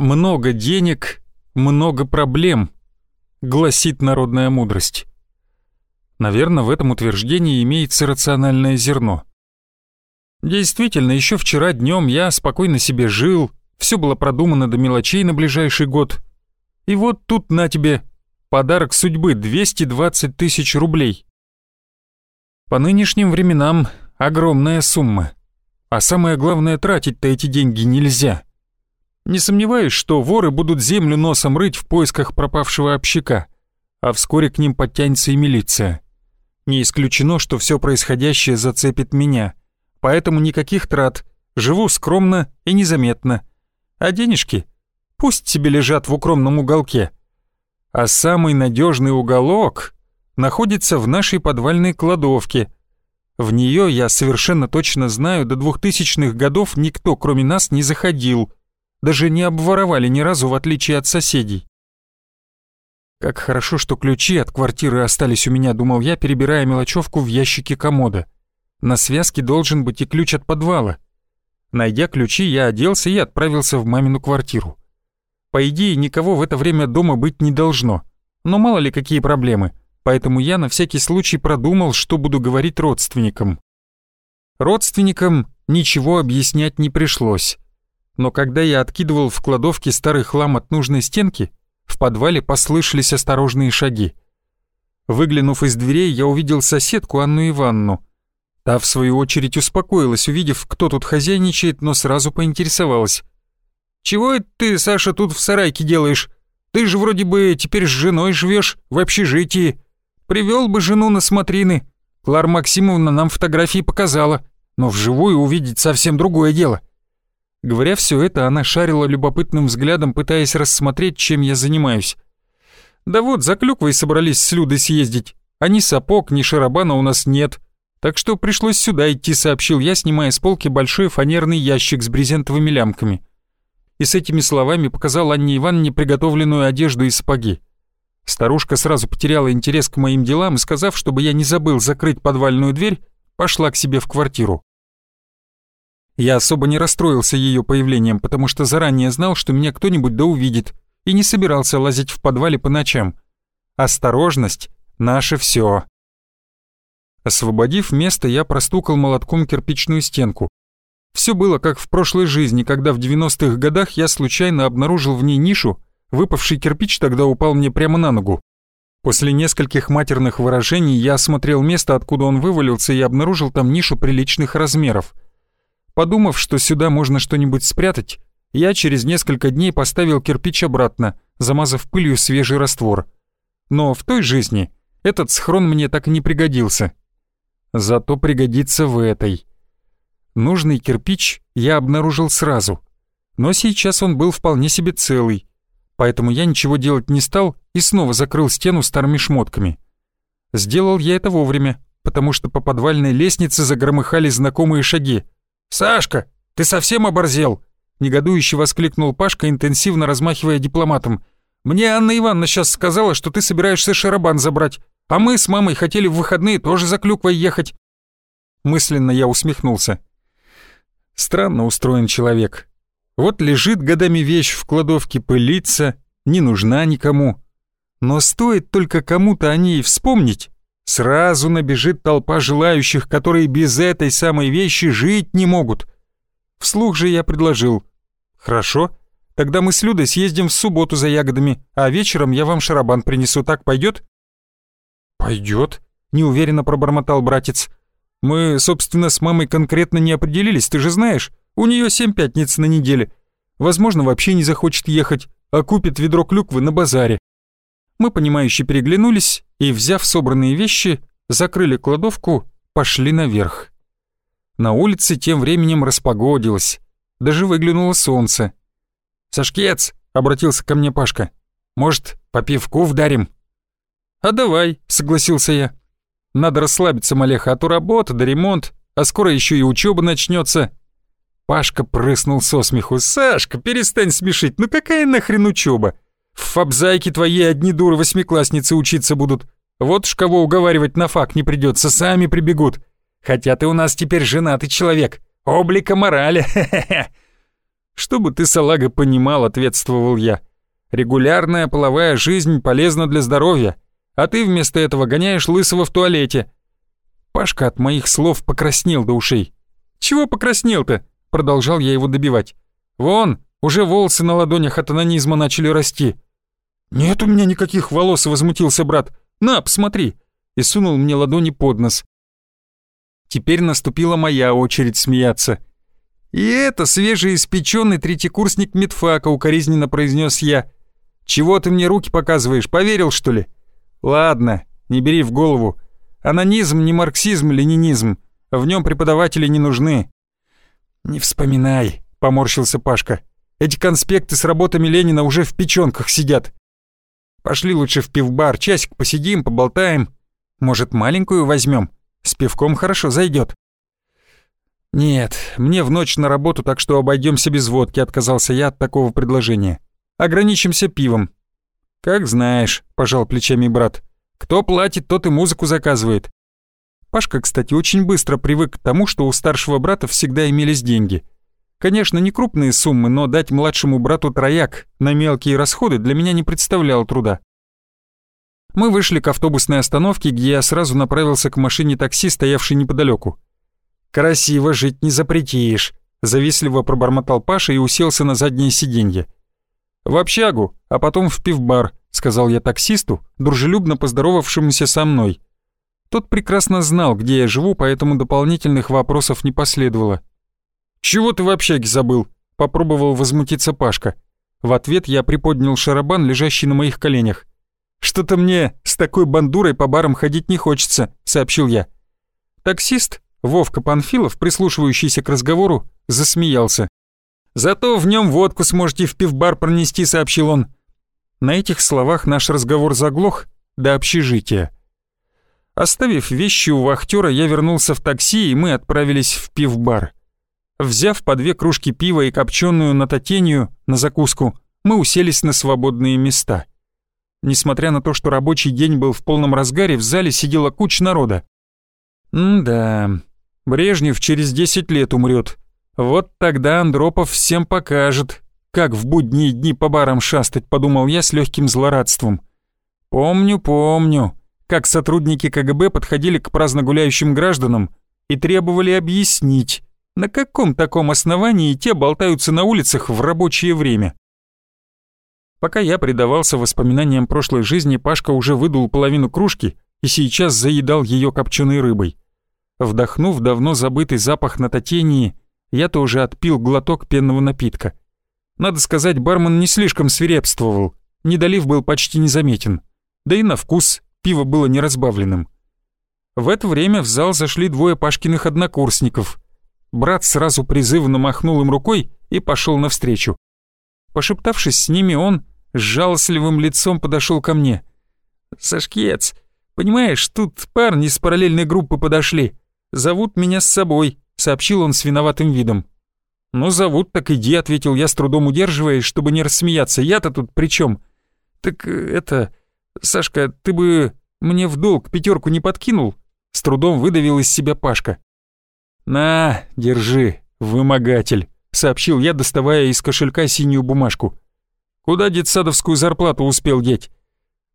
Много денег, много проблем, гласит народная мудрость. Наверное, в этом утверждении имеется рациональное зерно. Действительно, еще вчера днем я спокойно себе жил, все было продумано до мелочей на ближайший год. И вот тут на тебе подарок судьбы 220 тысяч рублей. По нынешним временам огромная сумма. А самое главное, тратить-то эти деньги нельзя. Не сомневаюсь, что воры будут землю носом рыть в поисках пропавшего общака, а вскоре к ним подтянется и милиция. Не исключено, что все происходящее зацепит меня, поэтому никаких трат, живу скромно и незаметно. А денежки пусть себе лежат в укромном уголке. А самый надежный уголок находится в нашей подвальной кладовке. В нее, я совершенно точно знаю, до двухтысячных годов никто, кроме нас, не заходил — даже не обворовали ни разу, в отличие от соседей. Как хорошо, что ключи от квартиры остались у меня, думал я, перебирая мелочевку в ящике комода. На связке должен быть и ключ от подвала. Найдя ключи, я оделся и отправился в мамину квартиру. По идее, никого в это время дома быть не должно. Но мало ли какие проблемы, поэтому я на всякий случай продумал, что буду говорить родственникам. Родственникам ничего объяснять не пришлось но когда я откидывал в кладовке старый хлам от нужной стенки, в подвале послышались осторожные шаги. Выглянув из дверей, я увидел соседку Анну Ивановну. Та, в свою очередь, успокоилась, увидев, кто тут хозяйничает, но сразу поинтересовалась. «Чего это ты, Саша, тут в сарайке делаешь? Ты же вроде бы теперь с женой живешь в общежитии. Привел бы жену на смотрины. Клар Максимовна нам фотографии показала, но вживую увидеть совсем другое дело». Говоря все это, она шарила любопытным взглядом, пытаясь рассмотреть, чем я занимаюсь. «Да вот, за клюквой собрались с Людой съездить, а ни сапог, ни шарабана у нас нет. Так что пришлось сюда идти», — сообщил я, снимая с полки большой фанерный ящик с брезентовыми лямками. И с этими словами показал Анне Ивановне приготовленную одежду и сапоги. Старушка сразу потеряла интерес к моим делам и, сказав, чтобы я не забыл закрыть подвальную дверь, пошла к себе в квартиру. Я особо не расстроился ее появлением, потому что заранее знал, что меня кто-нибудь да увидит, и не собирался лазить в подвале по ночам. Осторожность — наше все. Освободив место, я простукал молотком кирпичную стенку. Все было как в прошлой жизни, когда в 90-х годах я случайно обнаружил в ней нишу, выпавший кирпич тогда упал мне прямо на ногу. После нескольких матерных выражений я осмотрел место, откуда он вывалился, и обнаружил там нишу приличных размеров — Подумав, что сюда можно что-нибудь спрятать, я через несколько дней поставил кирпич обратно, замазав пылью свежий раствор. Но в той жизни этот схрон мне так и не пригодился. Зато пригодится в этой. Нужный кирпич я обнаружил сразу, но сейчас он был вполне себе целый, поэтому я ничего делать не стал и снова закрыл стену старыми шмотками. Сделал я это вовремя, потому что по подвальной лестнице загромыхали знакомые шаги — «Сашка, ты совсем оборзел?» Негодующе воскликнул Пашка, интенсивно размахивая дипломатом. «Мне Анна Ивановна сейчас сказала, что ты собираешься шарабан забрать, а мы с мамой хотели в выходные тоже за клюквой ехать». Мысленно я усмехнулся. Странно устроен человек. Вот лежит годами вещь в кладовке, пылится, не нужна никому. Но стоит только кому-то о ней вспомнить, Сразу набежит толпа желающих, которые без этой самой вещи жить не могут. Вслух же я предложил. «Хорошо, тогда мы с Людой съездим в субботу за ягодами, а вечером я вам шарабан принесу, так пойдет?» «Пойдет», — неуверенно пробормотал братец. «Мы, собственно, с мамой конкретно не определились, ты же знаешь, у нее семь пятниц на неделе. Возможно, вообще не захочет ехать, а купит ведро клюквы на базаре. Мы, понимающе переглянулись и, взяв собранные вещи, закрыли кладовку, пошли наверх. На улице тем временем распогодилось, даже выглянуло солнце. «Сашкец!» — обратился ко мне Пашка. «Может, по пивку вдарим?» «А давай», — согласился я. «Надо расслабиться, Малеха, а то работа да ремонт, а скоро еще и учеба начнется. Пашка прыснул со смеху. «Сашка, перестань смешить, ну какая нахрен учеба? В фабзайке твои одни дуры восьмиклассницы учиться будут. Вот ж кого уговаривать на фак не придется, сами прибегут. Хотя ты у нас теперь женатый человек. Облика морали, «Чтобы ты, салага, понимал», — ответствовал я. «Регулярная половая жизнь полезна для здоровья, а ты вместо этого гоняешь лысого в туалете». Пашка от моих слов покраснел до ушей. «Чего покраснел-то?» — продолжал я его добивать. «Вон, уже волосы на ладонях от анонизма начали расти». «Нет у меня никаких волос», — возмутился брат. «На, посмотри!» И сунул мне ладони под нос. Теперь наступила моя очередь смеяться. «И это свежеиспеченный третьекурсник медфака», — укоризненно произнес я. «Чего ты мне руки показываешь, поверил, что ли?» «Ладно, не бери в голову. Анонизм не марксизм, ленинизм. В нем преподаватели не нужны». «Не вспоминай», — поморщился Пашка. «Эти конспекты с работами Ленина уже в печенках сидят. Пошли лучше в пивбар, часик посидим, поболтаем. Может, маленькую возьмем? С пивком хорошо зайдет. «Нет, мне в ночь на работу, так что обойдемся без водки», — отказался я от такого предложения. «Ограничимся пивом». «Как знаешь», — пожал плечами брат. «Кто платит, тот и музыку заказывает». Пашка, кстати, очень быстро привык к тому, что у старшего брата всегда имелись деньги. Конечно, не крупные суммы, но дать младшему брату трояк на мелкие расходы для меня не представляло труда. Мы вышли к автобусной остановке, где я сразу направился к машине такси, стоявшей неподалеку. «Красиво жить не запретишь», — завистливо пробормотал Паша и уселся на заднее сиденье. «В общагу, а потом в пивбар», — сказал я таксисту, дружелюбно поздоровавшемуся со мной. Тот прекрасно знал, где я живу, поэтому дополнительных вопросов не последовало. «Чего ты в общаге забыл?» — попробовал возмутиться Пашка. В ответ я приподнял шарабан, лежащий на моих коленях. «Что-то мне с такой бандурой по барам ходить не хочется», — сообщил я. Таксист, Вовка Панфилов, прислушивающийся к разговору, засмеялся. «Зато в нем водку сможете в пивбар пронести», — сообщил он. На этих словах наш разговор заглох до общежития. Оставив вещи у вахтера, я вернулся в такси, и мы отправились в пивбар. Взяв по две кружки пива и копченую нататению на закуску, мы уселись на свободные места. Несмотря на то, что рабочий день был в полном разгаре, в зале сидела куча народа. М-да, Брежнев через 10 лет умрет. Вот тогда Андропов всем покажет, как в будние дни по барам шастать, подумал я с легким злорадством. Помню, помню, как сотрудники КГБ подходили к праздно гуляющим гражданам и требовали объяснить, на каком таком основании те болтаются на улицах в рабочее время. Пока я предавался воспоминаниям прошлой жизни, Пашка уже выдул половину кружки и сейчас заедал ее копченой рыбой. Вдохнув давно забытый запах на татении, я тоже отпил глоток пенного напитка. Надо сказать, бармен не слишком свирепствовал, недолив был почти незаметен. Да и на вкус пиво было неразбавленным. В это время в зал зашли двое Пашкиных однокурсников. Брат сразу призывно махнул им рукой и пошел навстречу. Пошептавшись с ними, он с жалостливым лицом подошел ко мне. «Сашкец, понимаешь, тут парни с параллельной группы подошли. Зовут меня с собой», — сообщил он с виноватым видом. «Ну, зовут, так иди», — ответил я, с трудом удерживаясь, чтобы не рассмеяться. «Я-то тут при чем? «Так э, это... Сашка, ты бы мне в долг пятерку не подкинул?» С трудом выдавил из себя Пашка. «На, держи, вымогатель», — сообщил я, доставая из кошелька синюю бумажку. Куда детсадовскую зарплату успел деть?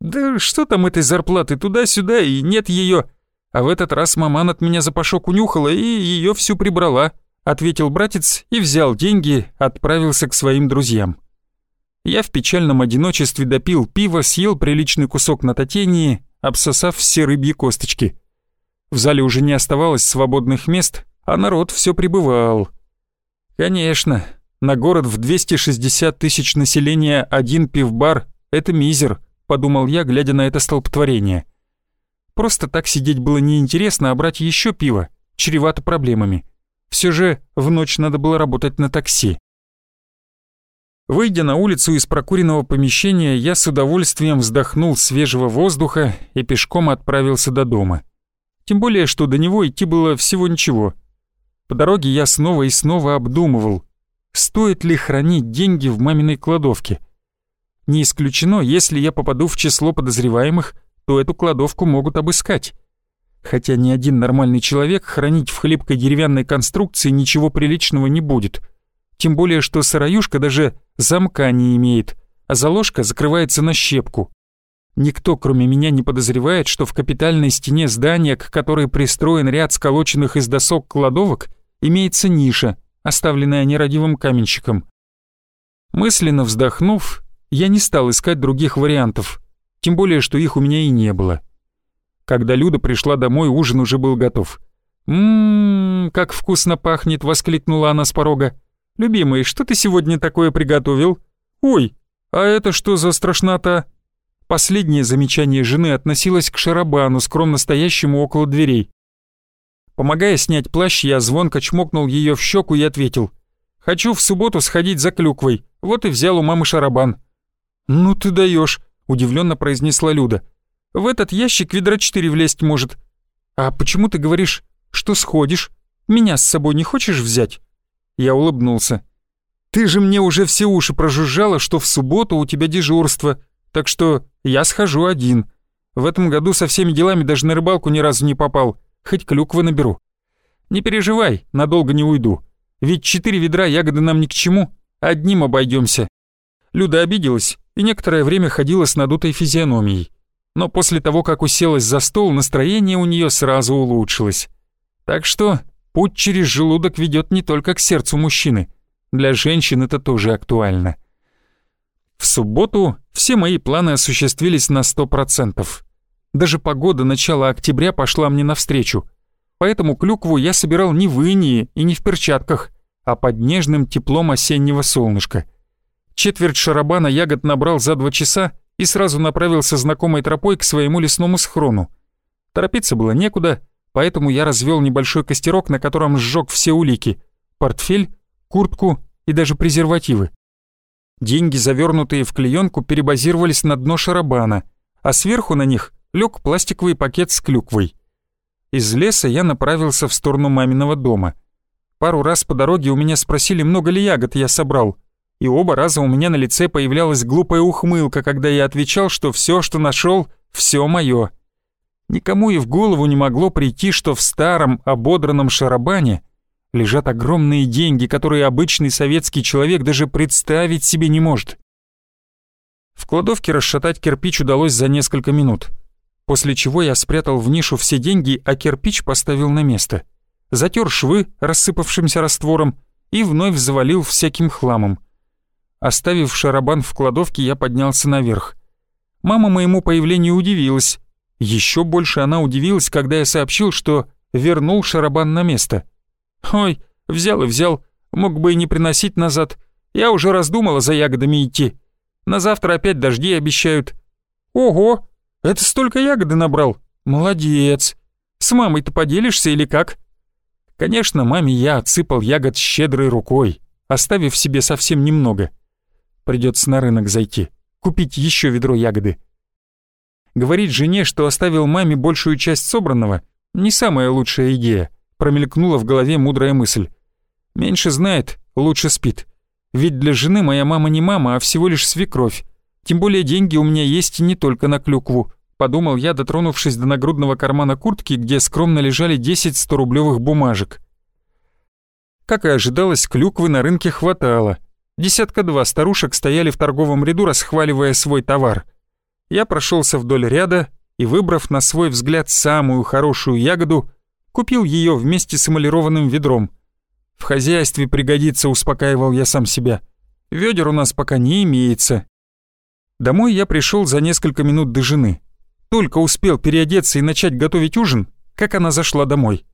Да что там этой зарплаты, туда-сюда и нет ее. А в этот раз маман от меня запашок унюхала и ее всю прибрала, ответил братец и взял деньги, отправился к своим друзьям. Я в печальном одиночестве допил пиво, съел приличный кусок на татении, обсосав все рыбьи косточки. В зале уже не оставалось свободных мест, а народ все прибывал. Конечно, на город в 260 тысяч населения один пивбар — это мизер, подумал я, глядя на это столпотворение. Просто так сидеть было неинтересно, а брать еще пиво чревато проблемами. Все же в ночь надо было работать на такси. Выйдя на улицу из прокуренного помещения, я с удовольствием вздохнул свежего воздуха и пешком отправился до дома. Тем более, что до него идти было всего ничего. По дороге я снова и снова обдумывал, Стоит ли хранить деньги в маминой кладовке? Не исключено, если я попаду в число подозреваемых, то эту кладовку могут обыскать. Хотя ни один нормальный человек хранить в хлипкой деревянной конструкции ничего приличного не будет. Тем более, что сыроюшка даже замка не имеет, а заложка закрывается на щепку. Никто, кроме меня, не подозревает, что в капитальной стене здания, к которой пристроен ряд сколоченных из досок кладовок, имеется ниша, оставленная нерадивым каменщиком. Мысленно вздохнув, я не стал искать других вариантов, тем более, что их у меня и не было. Когда Люда пришла домой, ужин уже был готов. «Ммм, как вкусно пахнет!» — воскликнула она с порога. «Любимый, что ты сегодня такое приготовил?» «Ой, а это что за страшнота?» Последнее замечание жены относилось к шарабану, скромно стоящему около дверей. Помогая снять плащ, я звонко чмокнул ее в щеку и ответил. «Хочу в субботу сходить за клюквой, вот и взял у мамы шарабан». «Ну ты даешь, удивленно произнесла Люда. «В этот ящик ведра четыре влезть может». «А почему ты говоришь, что сходишь? Меня с собой не хочешь взять?» Я улыбнулся. «Ты же мне уже все уши прожужжала, что в субботу у тебя дежурство, так что я схожу один. В этом году со всеми делами даже на рыбалку ни разу не попал, хоть клюквы наберу. Не переживай, надолго не уйду. Ведь четыре ведра ягоды нам ни к чему, одним обойдемся. Люда обиделась и некоторое время ходила с надутой физиономией. Но после того, как уселась за стол, настроение у нее сразу улучшилось. Так что путь через желудок ведет не только к сердцу мужчины. Для женщин это тоже актуально. В субботу все мои планы осуществились на сто процентов. Даже погода начала октября пошла мне навстречу. Поэтому клюкву я собирал не в инии и не в перчатках, а под нежным теплом осеннего солнышка. Четверть шарабана ягод набрал за два часа и сразу направился знакомой тропой к своему лесному схрону. Торопиться было некуда, поэтому я развел небольшой костерок, на котором сжег все улики — портфель, куртку и даже презервативы. Деньги, завернутые в клеенку, перебазировались на дно шарабана, а сверху на них лег пластиковый пакет с клюквой. Из леса я направился в сторону маминого дома. Пару раз по дороге у меня спросили, много ли ягод я собрал, и оба раза у меня на лице появлялась глупая ухмылка, когда я отвечал, что все, что нашел, все мое. Никому и в голову не могло прийти, что в старом ободранном шарабане лежат огромные деньги, которые обычный советский человек даже представить себе не может. В кладовке расшатать кирпич удалось за несколько минут, после чего я спрятал в нишу все деньги, а кирпич поставил на место. Затер швы рассыпавшимся раствором и вновь завалил всяким хламом. Оставив шарабан в кладовке, я поднялся наверх. Мама моему появлению удивилась. Еще больше она удивилась, когда я сообщил, что вернул шарабан на место. «Ой, взял и взял, мог бы и не приносить назад. Я уже раздумала за ягодами идти. На завтра опять дожди обещают». «Ого, это столько ягоды набрал? Молодец. С мамой-то поделишься или как?» Конечно, маме я отсыпал ягод щедрой рукой, оставив себе совсем немного. Придется на рынок зайти, купить еще ведро ягоды. Говорить жене, что оставил маме большую часть собранного, не самая лучшая идея промелькнула в голове мудрая мысль. «Меньше знает, лучше спит. Ведь для жены моя мама не мама, а всего лишь свекровь. Тем более деньги у меня есть не только на клюкву», подумал я, дотронувшись до нагрудного кармана куртки, где скромно лежали 10 100-рублевых бумажек. Как и ожидалось, клюквы на рынке хватало. Десятка-два старушек стояли в торговом ряду, расхваливая свой товар. Я прошелся вдоль ряда и, выбрав на свой взгляд самую хорошую ягоду, Купил ее вместе с эмалированным ведром. В хозяйстве пригодится, успокаивал я сам себя. Ведер у нас пока не имеется. Домой я пришел за несколько минут до жены. Только успел переодеться и начать готовить ужин, как она зашла домой.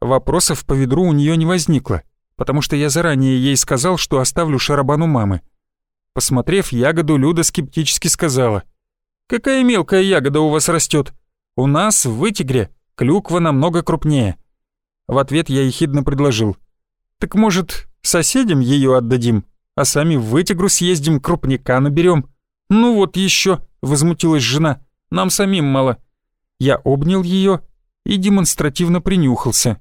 Вопросов по ведру у нее не возникло, потому что я заранее ей сказал, что оставлю шарабану мамы. Посмотрев ягоду, Люда скептически сказала. «Какая мелкая ягода у вас растет? У нас в Вытигре Клюква намного крупнее. В ответ я ехидно предложил. Так может, соседям ее отдадим, а сами в Вытигру съездим, крупняка наберем. Ну вот еще, возмутилась жена, нам самим мало. Я обнял ее и демонстративно принюхался.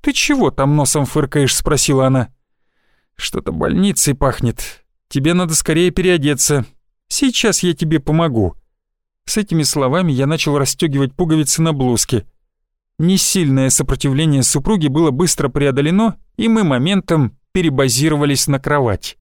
«Ты чего там носом фыркаешь?» — спросила она. «Что-то больницей пахнет. Тебе надо скорее переодеться. Сейчас я тебе помогу». С этими словами я начал расстегивать пуговицы на блузке. Несильное сопротивление супруги было быстро преодолено, и мы моментом перебазировались на кровать.